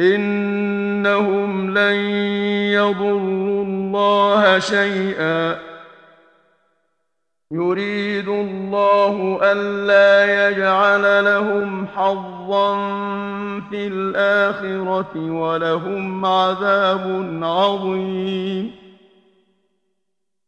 إنهم لن يضروا الله شيئا. يريد الله ألا يجعل لهم حظا في الآخرة ولهم عذاب عظيم.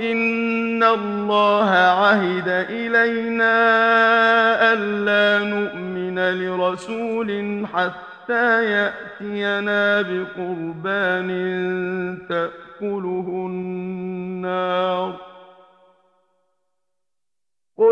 إن الله عهد إلينا ألا نؤمن لرسول حتى يأتينا بقربان تأكله النار